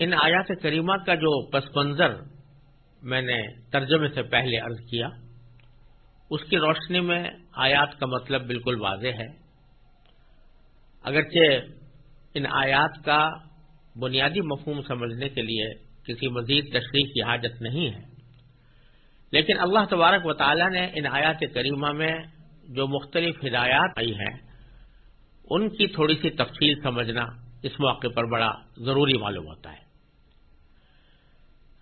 ان آیات کریمہ کا جو پس منظر میں نے ترجمے سے پہلے عرض کیا، اس کی روشنی میں آیات کا مطلب بالکل واضح ہے۔ اگرچہ ان آیات کا بنیادی مفہوم سمجھنے کے لیے کسی مزید تشریح کی حاجت نہیں ہے، لیکن اللہ تبارک و تعالی نے ان آیات کریمہ میں جو مختلف ہدایات آئی ہیں، ان کی تھوڑی سی تفصیل سمجھنا اس موقع پر بڑا ضروری معلوم ہوتا ہے۔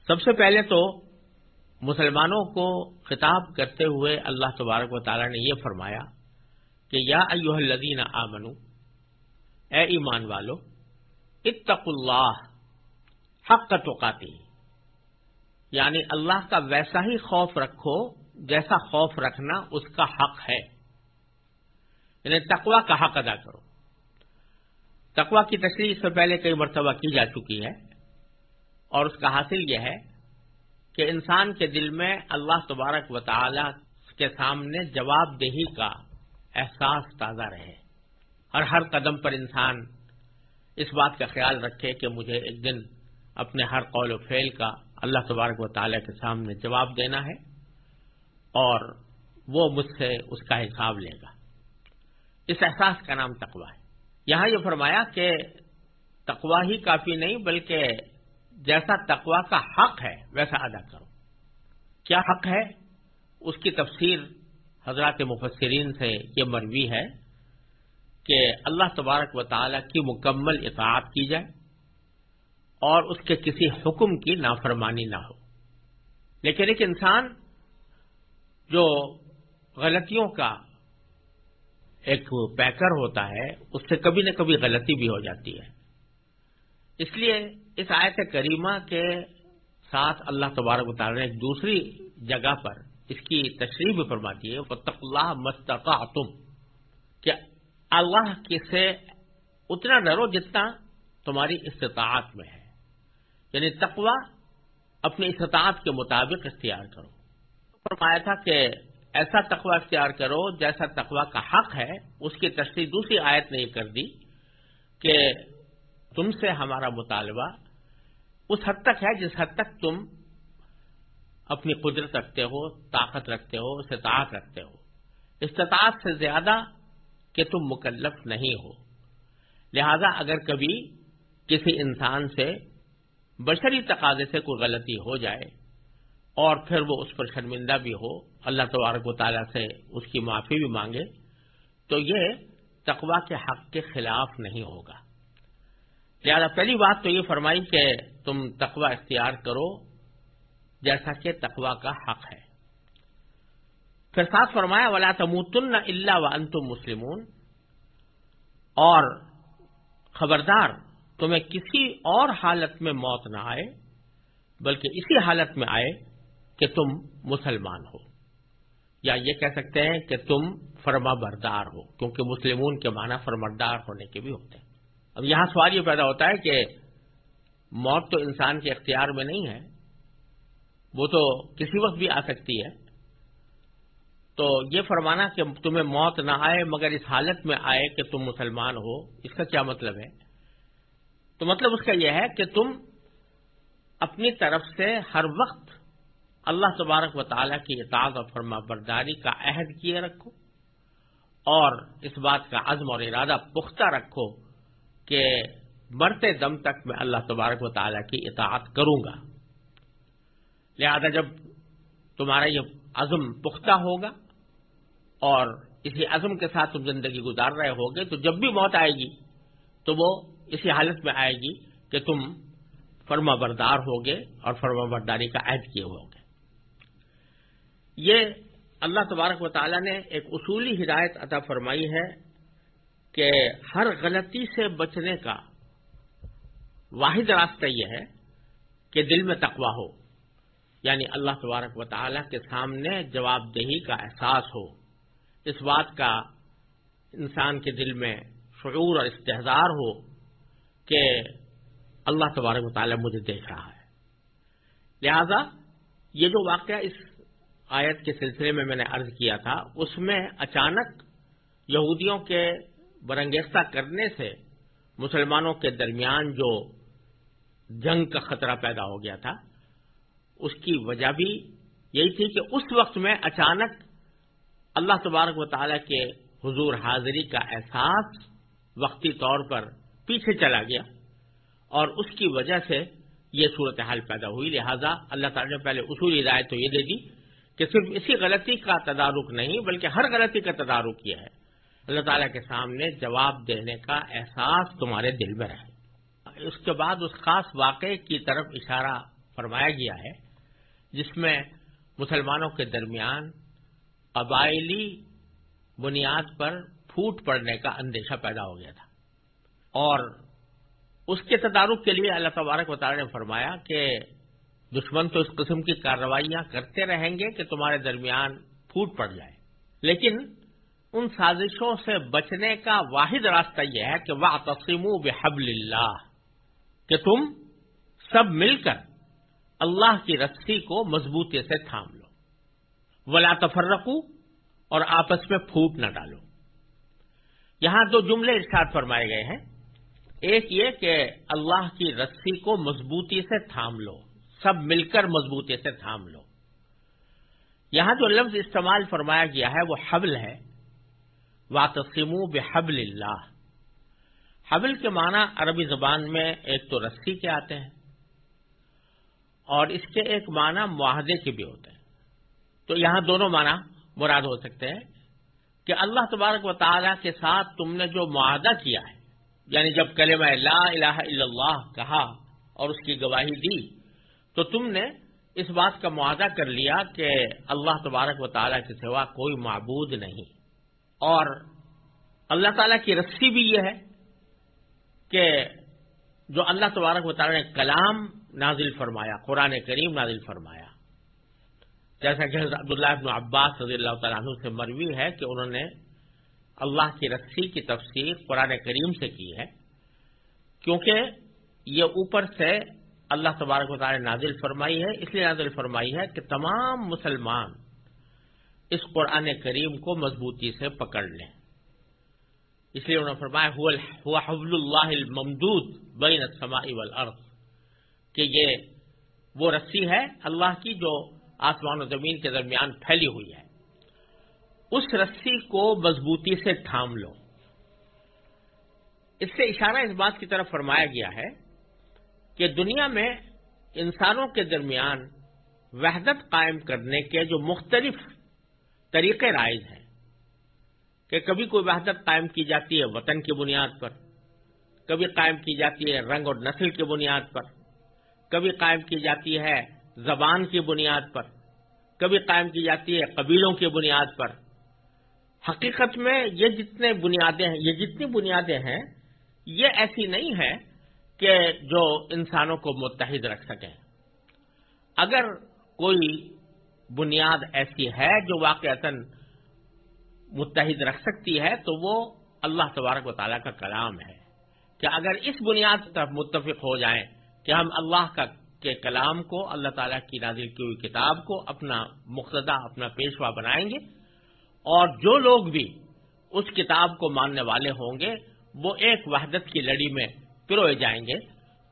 سب سے پہلے تو مسلمانوں کو خطاب کرتے ہوئے اللہ تبارک و تعالی نے یہ فرمایا کہ یا ایوہ الذین آمنو اے ایمان والو اتق اللہ حق کا توقاتی یعنی اللہ کا ویسا ہی خوف رکھو جیسا خوف رکھنا اس کا حق ہے۔ یعنی تقوا کا حق ادا کرو۔ تقوا کی تشریح اس سے پہلے کئی مرتبہ کی جا چکی ہے اور اس کا حاصل یہ ہے کہ انسان کے دل میں اللہ تبارک و تعالی کے سامنے جواب دہی کا احساس تازہ رہے۔ اور ہر قدم پر انسان اس بات کا خیال رکھے کہ مجھے ایک دن اپنے ہر قول و فعل کا اللہ تبارک و تعالیٰ کے سامنے جواب دینا ہے اور وہ مجھ سے اس کا حساب لے گا۔ اس احساس کا نام تقوا ہے۔ یہاں یہ فرمایا کہ تقوا ہی کافی نہیں، بلکہ جیسا تقوا کا حق ہے، ویسا ادا کرو۔ کیا حق ہے؟ اس کی تفسیر حضرات مفسرین سے یہ مروی ہے کہ اللہ تبارک و تعالی کی مکمل اطاعت کی جائے اور اس کے کسی حکم کی نافرمانی نہ ہو۔ لیکن ایک انسان جو غلطیوں کا ایک پیکر ہوتا ہے، اس سے کبھی نہ کبھی غلطی بھی ہو جاتی ہے۔ اس لیے اس آیت کریمہ کے ساتھ اللہ تبارک و تعالی نے ایک دوسری جگہ پر اس کی تشریح بھی فرماتی ہے فتق اللہ مستقا تم کہ اللہ کے سے اتنا ڈرو جتنا تمہاری استطاعت میں ہے۔ یعنی تقوا اپنی استطاعت کے مطابق اختیار کرو۔ فرمایا تھا کہ ایسا تقوا اختیار کرو جیسا تقوا کا حق ہے، اس کی تشریح دوسری آیت نے یہ کر دی کہ تم سے ہمارا مطالبہ اس حد تک ہے جس حد تک تم اپنی قدرت رکھتے ہو، طاقت رکھتے ہو، استطاعت رکھتے ہو۔ استطاعت سے زیادہ کہ تم مکلف نہیں ہو۔ لہذا اگر کبھی کسی انسان سے بشری تقاضے سے کوئی غلطی ہو جائے اور پھر وہ اس پر شرمندہ بھی ہو، اللہ تبارک و تعالیٰ سے اس کی معافی بھی مانگے، تو یہ تقوا کے حق کے خلاف نہیں ہوگا۔ لہذا پہلی بات تو یہ فرمائی کہ تم تقوا اختیار کرو جیسا کہ تقوا کا حق ہے۔ پھر ساتھ فرمایا، ولا تموتن اللہ و انتم مسلمون۔ اور خبردار، تمہیں کسی اور حالت میں موت نہ آئے، بلکہ اسی حالت میں آئے کہ تم مسلمان ہو۔ یا یہ کہہ سکتے ہیں کہ تم فرما بردار ہو، کیونکہ مسلمون کے معنی فرمردار ہونے کے بھی ہوتے ہیں۔ اب یہاں سوال یہ پیدا ہوتا ہے کہ موت تو انسان کے اختیار میں نہیں ہے، وہ تو کسی وقت بھی آ سکتی ہے۔ تو یہ فرمانا کہ تمہیں موت نہ آئے، مگر اس حالت میں آئے کہ تم مسلمان ہو، اس کا کیا مطلب ہے؟ تو مطلب اس کا یہ ہے کہ تم اپنی طرف سے ہر وقت اللہ تبارک و تعالیٰ کی اطاعت اور فرما برداری کا عہد کیے رکھو اور اس بات کا عزم اور ارادہ پختہ رکھو کہ مرتے دم تک میں اللہ تبارک و تعالیٰ کی اطاعت کروں گا۔ لہذا جب تمہارا یہ عزم پختہ ہوگا اور اسی عزم کے ساتھ تم زندگی گزار رہے ہوگے، تو جب بھی موت آئے گی تو وہ اسی حالت میں آئے گی کہ تم فرما بردار ہوگے اور فرما برداری کا عہد کیے ہوگے یہ اللہ تبارک و تعالیٰ نے ایک اصولی ہدایت عطا فرمائی ہے کہ ہر غلطی سے بچنے کا واحد راستہ یہ ہے کہ دل میں تقوا ہو یعنی اللہ تبارک و تعالیٰ کے سامنے جواب دہی کا احساس ہو۔ اس بات کا انسان کے دل میں شعور اور استحصار ہو کہ اللہ تبارک مطالعہ مجھے دیکھ رہا ہے۔ لہذا یہ جو واقعہ اس آیت کے سلسلے میں میں نے عرض کیا تھا، اس میں اچانک یہودیوں کے برنگیستہ کرنے سے مسلمانوں کے درمیان جو جنگ کا خطرہ پیدا ہو گیا تھا، اس کی وجہ بھی یہی تھی کہ اس وقت میں اچانک اللہ تبارک و تعالی کے حضور حاضری کا احساس وقتی طور پر پیچھے چلا گیا اور اس کی وجہ سے یہ صورتحال پیدا ہوئی۔ لہذا اللہ تعالی نے پہلے اصول ہدایت تو یہ دے دی۔ کہ صرف اسی غلطی کا تدارک نہیں بلکہ ہر غلطی کا تدارک کیا ہے۔ اللہ تعالیٰ کے سامنے جواب دینے کا احساس تمہارے دل میں رہے۔ اس کے بعد اس خاص واقعے کی طرف اشارہ فرمایا گیا ہے، جس میں مسلمانوں کے درمیان قبائلی بنیاد پر پھوٹ پڑنے کا اندیشہ پیدا ہو گیا تھا۔ اور اس کے تدارک کے لیے اللہ تبارک و نے فرمایا کہ دشمن تو اس قسم کی کارروائیاں کرتے رہیں گے کہ تمہارے درمیان پھوٹ پڑ جائے۔ لیکن ان سازشوں سے بچنے کا واحد راستہ یہ ہے کہ وہ تقسیم بحبل اللہ، کہ تم سب مل کر اللہ کی رسی کو مضبوطی سے تھام لو۔ ولا تفرقو اور آپس میں پھوٹ نہ ڈالو۔ یہاں دو جملے ارشاد فرمائے گئے ہیں۔ ایک یہ کہ اللہ کی رسی کو مضبوطی سے تھام لو۔ سب مل کر مضبوطی سے تھام لو یہاں جو لفظ استعمال فرمایا گیا ہے، وہ حبل ہے۔ واتسم بحبل اللہ حبل کے معنی عربی زبان میں ایک تو رسی کے آتے ہیں، اور اس کے ایک معنی معاہدے کے بھی ہوتے ہیں۔ تو یہاں دونوں معنی مراد ہو سکتے ہیں کہ اللہ تبارک و تعالی کے ساتھ تم نے جو معاہدہ کیا ہے یعنی جب کلمہ لا الہ الا اللہ کہا اور اس کی گواہی دی تو تم نے اس بات کا معاہدہ کر لیا کہ اللہ تبارک و تعالیٰ کے سوا کوئی معبود نہیں۔ اور اللہ تعالیٰ کی رسی بھی یہ ہے کہ جو اللہ تبارک و تعالیٰ نے کلام نازل فرمایا، قرآن کریم نازل فرمایا۔ جیسا کہ عبداللہ ابن عباس رضی اللہ تعالیٰ عنہ سے مروی ہے کہ انہوں نے اللہ کی رسی کی تفسیر قرآن کریم سے کی ہے، کیونکہ یہ اوپر سے اللہ تبارک و تعالی نازل فرمائی ہے، اس لیے نازل فرمائی ہے کہ تمام مسلمان اس قرآن کریم کو مضبوطی سے پکڑ لیں۔ اس لیے انہوں نے فرمایا ہوا حبل اللہ الممدود بین السماء والارض. کہ یہ وہ رسی ہے اللہ کی جو آسمان و زمین کے درمیان پھیلی ہوئی ہے۔ اس رسی کو مضبوطی سے تھام لو۔ اس سے اشارہ اس بات کی طرف فرمایا گیا ہے کہ دنیا میں انسانوں کے درمیان وحدت قائم کرنے کے جو مختلف طریقے رائج ہیں، کہ کبھی کوئی وحدت قائم کی جاتی ہے وطن کی بنیاد پر، کبھی قائم کی جاتی ہے رنگ اور نسل کی بنیاد پر، کبھی قائم کی جاتی ہے زبان کی بنیاد پر، کبھی قائم کی جاتی ہے قبیلوں کی بنیاد پر۔ حقیقت میں یہ جتنے بنیادیں ہیں، یہ جتنی بنیادیں ہیں، یہ ایسی نہیں ہے کہ جو انسانوں کو متحد رکھ سکیں۔ اگر کوئی بنیاد ایسی ہے جو واقع متحد رکھ سکتی ہے، تو وہ اللہ تبارک و تعالیٰ کا کلام ہے کہ اگر اس بنیاد پر متفق ہو جائیں کہ ہم اللہ کا کے کلام کو، اللہ تعالیٰ کی نازل کی ہوئی کتاب کو اپنا مقتدا، اپنا پیشوا بنائیں گے، اور جو لوگ بھی اس کتاب کو ماننے والے ہوں گے، وہ ایک وحدت کی لڑی میں پروئے جائیں گے،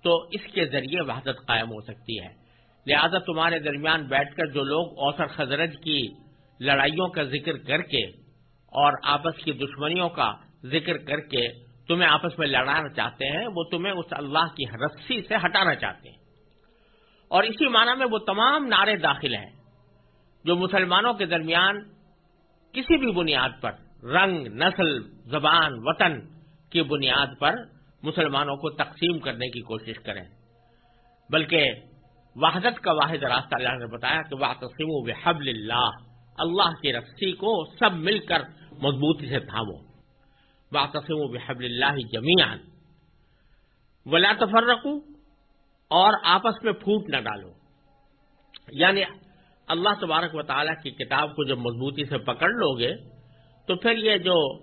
تو اس کے ذریعے وحدت قائم ہو سکتی ہے۔ لہذا تمہارے درمیان بیٹھ کر جو لوگ اوسر خزرج کی لڑائیوں کا ذکر کر کے اور آپس کی دشمنیوں کا ذکر کر کے تمہیں آپس میں لڑانا چاہتے ہیں، وہ تمہیں اس اللہ کی رسی سے ہٹانا چاہتے ہیں۔ اور اسی معنی میں وہ تمام نعرے داخل ہیں جو مسلمانوں کے درمیان کسی بھی بنیاد پر، رنگ، نسل، زبان، وطن کی بنیاد پر مسلمانوں کو تقسیم کرنے کی کوشش کریں۔ بلکہ وحدت کا واحد راستہ اللہ نے بتایا کہ وہ تقسیم و اللہ اللہ کی رسی کو سب مل کر مضبوطی سے تھامو۔ وہ تقسیم و بحب اللہ جمیان ولا تفرقو اور آپس میں پھوٹ نہ ڈالو۔ یعنی اللہ تبارک و تعالیٰ کی کتاب کو جب مضبوطی سے پکڑ لو گے، تو پھر یہ جو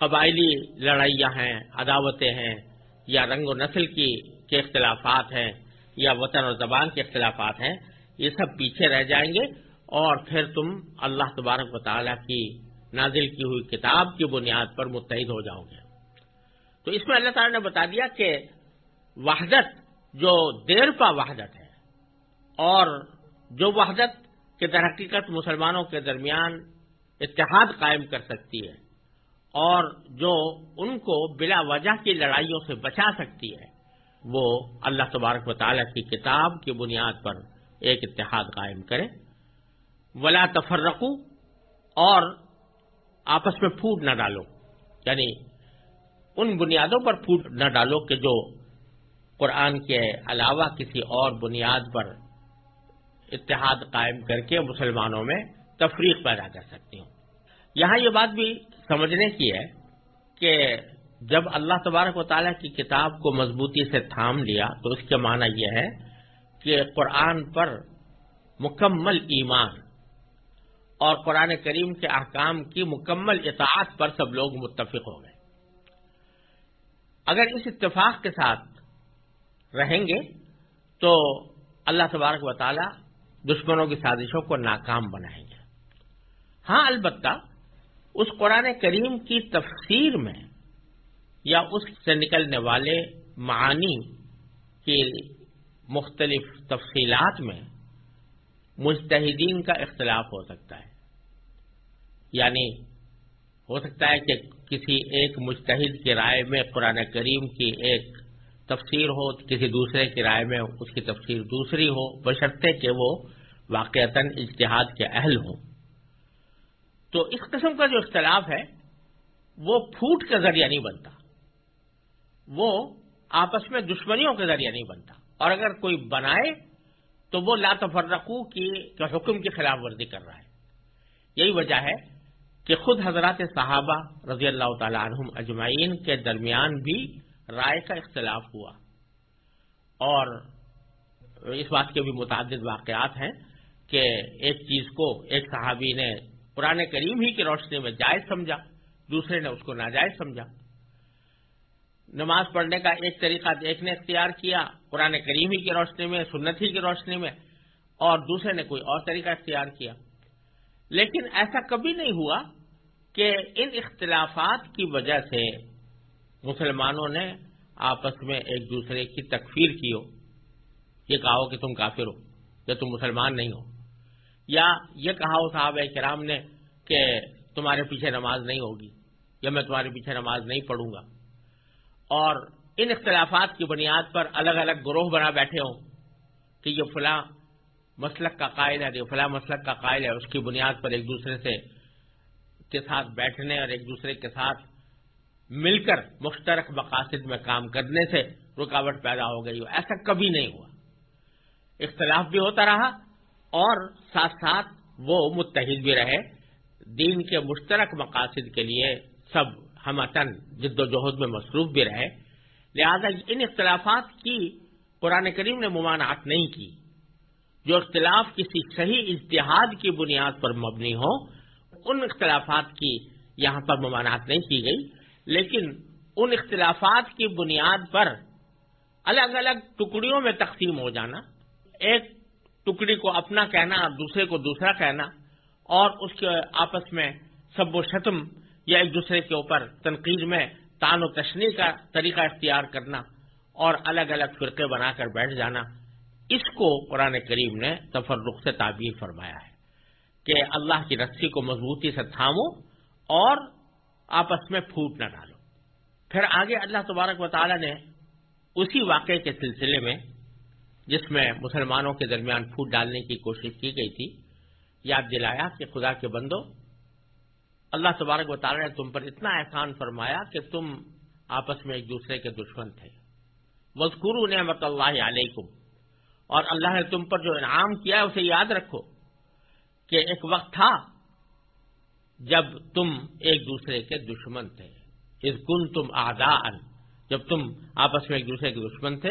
قبائلی لڑائیاں ہیں، عداوتیں ہیں یا رنگ و نسل کی کے اختلافات ہیں، یا وطن اور زبان کے اختلافات ہیں، یہ سب پیچھے رہ جائیں گے اور پھر تم اللہ تبارک و تعالیٰ کی نازل کی ہوئی کتاب کی بنیاد پر متحد ہو جاؤ گے۔ تو اس میں اللہ تعالیٰ نے بتا دیا کہ وحدت جو دیر پا وحدت ہے اور جو وحدت کے در حقیقت مسلمانوں کے درمیان اتحاد قائم کر سکتی ہے اور جو ان کو بلا وجہ کی لڑائیوں سے بچا سکتی ہے، وہ اللہ تبارک و تعالیٰ کی کتاب کی بنیاد پر ایک اتحاد قائم کرے۔ ولا تفرقو اور آپس میں پھوٹ نہ ڈالو۔ یعنی ان بنیادوں پر پھوٹ نہ ڈالو کہ جو قرآن کے علاوہ کسی اور بنیاد پر اتحاد قائم کر کے مسلمانوں میں تفریق پیدا کر سکتی ہوں۔ یہاں یہ بات بھی سمجھنے کی ہے کہ جب اللہ تبارک و تعالیٰ کی کتاب کو مضبوطی سے تھام لیا تو اس کے معنی یہ ہے کہ قرآن پر مکمل ایمان اور قرآن کریم کے احکام کی مکمل اطاعت پر سب لوگ متفق ہو گئے۔ اگر اس اتفاق کے ساتھ رہیں گے تو اللہ تبارک و تعالیٰ دشمنوں کی سازشوں کو ناکام بنائیں گے۔ ہاں البتہ اس قرآن کریم کی تفسیر میں یا اس سے نکلنے والے معانی کی مختلف تفصیلات میں مستحدین کا اختلاف ہو سکتا ہے۔ یعنی ہو سکتا ہے کہ کسی ایک مستحد کی رائے میں قرآن کریم کی ایک تفسیر ہو، کسی دوسرے کی رائے میں اس کی تفسیر دوسری ہو، بشرطے کہ وہ واقعتاً اجتہاد کے اہل ہوں۔ تو اس قسم کا جو اختلاف ہے، وہ پھوٹ کا ذریعہ نہیں بنتا۔ وہ آپس میں دشمنیوں کا ذریعہ نہیں بنتا۔ اور اگر کوئی بنائے، تو وہ لا تفرقو کی حکم کی خلاف ورزی کر رہا ہے۔ یہی وجہ ہے کہ خود حضرات صحابہ رضی اللہ تعالی عنہم اجمعین کے درمیان بھی رائے کا اختلاف ہوا۔ اور اس بات کے بھی متعدد واقعات ہیں کہ ایک چیز کو ایک صحابی نے قرآن کریم ہی کی روشنی میں جائز سمجھا، دوسرے نے اس کو ناجائز سمجھا۔ نماز پڑھنے کا ایک طریقہ ایک نے اختیار کیا، قرآن کریم ہی کی روشنی میں، سنت ہی کی روشنی میں، اور دوسرے نے کوئی اور طریقہ اختیار کیا۔ لیکن ایسا کبھی نہیں ہوا کہ ان اختلافات کی وجہ سے مسلمانوں نے آپس میں ایک دوسرے کی تکفیر کی ہو۔ یہ کہا ہو کہ تم کافر ہو یا تم مسلمان نہیں ہو۔ یا یہ کہا ہو صاحب کرام نے کہ تمہارے پیچھے نماز نہیں ہوگی یا میں تمہارے پیچھے نماز نہیں پڑھوں گا۔ اور ان اختلافات کی بنیاد پر الگ الگ گروہ بنا بیٹھے ہوں کہ یہ فلاں مسلک کا قائل ہے، یہ فلاں مسلک کا قائل ہے اس کی بنیاد پر ایک دوسرے سے کے ساتھ بیٹھنے اور ایک دوسرے کے ساتھ مل کر مشترک مقاصد میں کام کرنے سے رکاوٹ پیدا ہو گئی۔ ہو ایسا کبھی نہیں ہوا۔ اختلاف بھی ہوتا رہا اور ساتھ ساتھ وہ متحد بھی رہے۔ دین کے مشترک مقاصد کے لیے سب ہم جد و جہد میں مصروف بھی رہے۔ لہذا ان اختلافات کی قرآن کریم نے ممانعت نہیں کی۔ جو اختلاف کسی صحیح اتحاد کی بنیاد پر مبنی ہو، ان اختلافات کی یہاں پر ممانعت نہیں کی گئی۔ لیکن ان اختلافات کی بنیاد پر الگ الگ ٹکڑیوں میں تقسیم ہو جانا، ایک ٹکڑی کو اپنا کہنا اور دوسرے کو دوسرا کہنا، اور اس کے آپس میں سب و شتم یا ایک دوسرے کے اوپر تنقید میں تان و تشنی کا طریقہ اختیار کرنا اور الگ الگ فرقے بنا کر بیٹھ جانا۔ اس کو قرآن کریم نے تفرق سے تعبیر فرمایا ہے کہ اللہ کی رسی کو مضبوطی سے تھامو اور آپس میں پھوٹ نہ ڈالو۔ پھر آگے اللہ تبارک و تعالی نے اسی واقعے کے سلسلے میں جس میں مسلمانوں کے درمیان پھوٹ ڈالنے کی کوشش کی گئی تھی، یاد دلایا کہ خدا کے بندو، اللہ تبارک و تعالیٰ نے تم پر اتنا احسان فرمایا کہ تم آپس میں ایک دوسرے کے دشمن تھے۔ مذکور نعمت اللہ علیکم۔ اور اللہ نے تم پر جو انعام کیا ہے، اسے یاد رکھو کہ ایک وقت تھا جب تم ایک دوسرے کے دشمن تھے۔ اس گن تم آدھا جب تم آپس میں ایک دوسرے کے دشمن تھے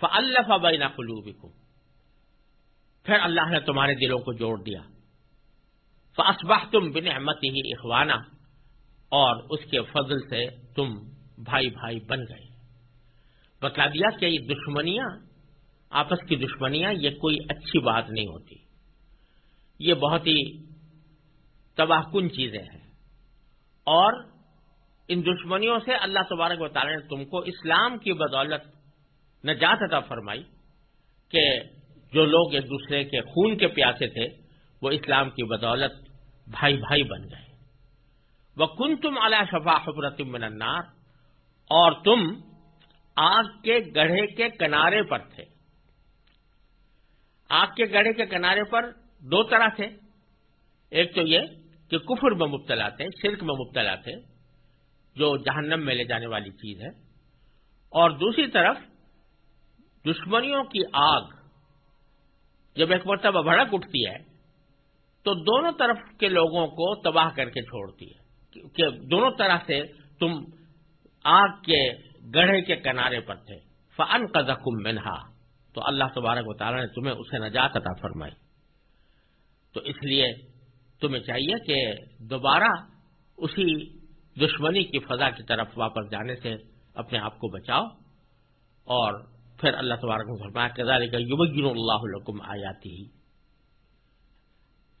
فلف بین قلوبکم۔ پھر اللہ نے تمہارے دلوں کو جوڑ دیا۔ فاسبح تم بن احمد ہی اخوانہ اور اس کے فضل سے تم بھائی بھائی بن گئے۔ بتا دیا کہ یہ دشمنیاں آپس کی دشمنیاں یہ کوئی اچھی بات نہیں ہوتی۔ یہ بہت ہی تباہ کن چیزیں ہیں۔ اور ان دشمنیوں سے اللہ تبارک و تعالی نے تم کو اسلام کی بدولت نجات عطا فرمائی کہ جو لوگ ایک دوسرے کے خون کے پیاسے تھے، وہ اسلام کی بدولت بھائی بھائی بن گئے۔ وہ کن تم اعلی شفا حبرت النار۔ اور تم آگ کے گڑھے کے کنارے پر تھے۔ آگ کے گڑھے کے کنارے پر دو طرح تھے۔ ایک تو یہ کہ کفر میں مبتلا تھے، شرک میں مبتلا تھے، جو جہنم میں لے جانے والی چیز ہے۔ اور دوسری طرف دشمنیوں کی آگ جب ایک مرتبہ بھڑک اٹھتی ہے، تو دونوں طرف کے لوگوں کو تباہ کر کے چھوڑتی ہے۔ کہ دونوں طرح سے تم آگ کے گڑھے کے کنارے پر تھے۔ فن کا زخم منہا تو اللہ تبارک و تعالیٰ نے تمہیں اسے نجات عطا فرمائی۔ تو اس لیے تمہیں چاہیے کہ دوبارہ اسی دشمنی کی فضا کی طرف واپس جانے سے اپنے آپ کو بچاؤ اور پھر اللہ تبارک نے فرمایا کزارے کا یوگین اللہ علکم آیاتی ہی۔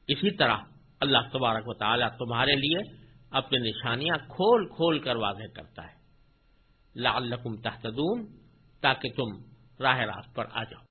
اسی طرح اللہ تبارک و تعالیٰ تمہارے لیے اپنی نشانیاں کھول کھول کر واضح کرتا ہے۔ لعلکم تحتدون تاکہ تم راہ راست پر آ جاؤ۔